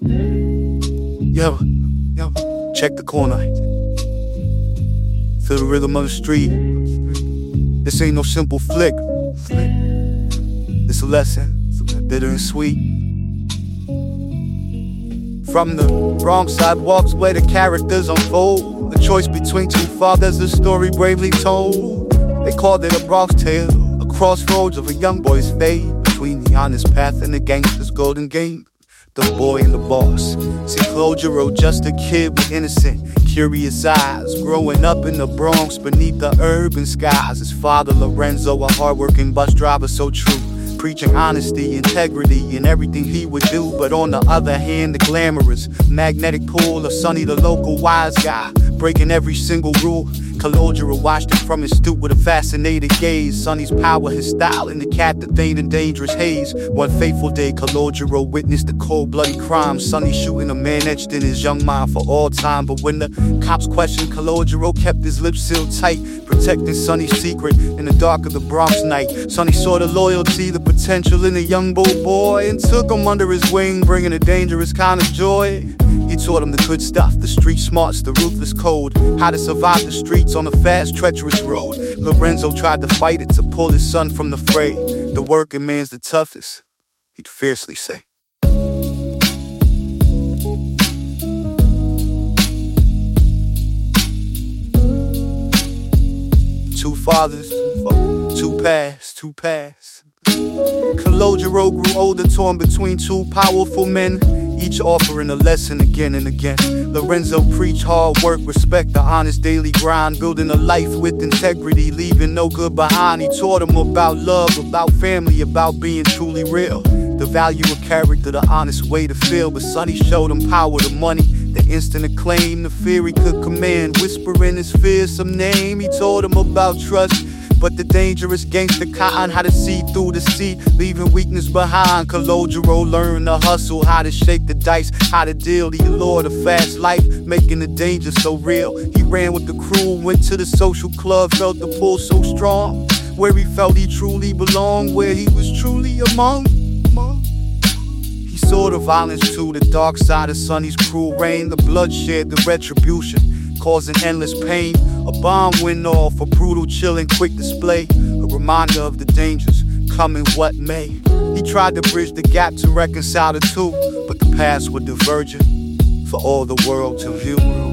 Yo, yo, check the corner. Feel the rhythm of the street. This ain't no simple flick. It's a lesson, bitter and sweet. From the wrong sidewalks where the characters unfold. The choice between two fathers, the story bravely told. They called it a Bronx tale, a crossroads of a young boy's fate between the honest path and the gangster's golden game. The boy and the boss. See, Giroux, just a kid with innocent, curious eyes. Growing up in the Bronx beneath the urban skies. His father, Lorenzo, a hardworking bus driver, so true preaching honesty, integrity in everything he would do. But on the other hand, the glamorous magnetic pull of Sonny, the local wise guy, breaking every single rule. Calogero watched him from his stoop with a fascinated gaze. Sonny's power, his style, and the cat that captivating and dangerous haze. One fateful day, Calogero witnessed the cold bloody crime. Sonny shooting a man etched in his young mind for all time. But when the cops questioned, Calogero kept his lips sealed tight, protecting Sonny's secret in the dark of the Bronx night. Sonny saw the loyalty, the potential in the young bull boy, and took him under his wing, bringing a dangerous kind of joy. He taught him the good stuff, the street smarts, the ruthless code, how to survive the streets on a fast, treacherous road. Lorenzo tried to fight it to pull his son from the fray. The working man's the toughest, he'd fiercely say. Two fathers, two paths, two paths. Calogero grew older, torn between two powerful men each offering a lesson again and again. Lorenzo preached hard work, respect, the honest daily grind, building a life with integrity, leaving no good behind. He taught him about love, about family, about being truly real. The value of character, the honest way to feel. But Sonny showed him power, the money, the instant acclaim, the fear he could command. Whispering his fearsome name, he told him about trust but the dangerous gangster cotton, how to see through the sea, leaving weakness behind. Calogero learned to hustle, how to shake the dice, how to deal the allure of fast life, making the danger so real. He ran with the crew, went to the social club, felt the pull so strong. Where he felt he truly belonged, where he was truly among. among. He saw the violence too, the dark side of Sonny's cruel reign, the bloodshed, the retribution causing endless pain. A bomb went off, a brutal, chilling, quick display. A reminder of the dangers coming what may. He tried to bridge the gap to reconcile the two, but the paths were divergent for all the world to view.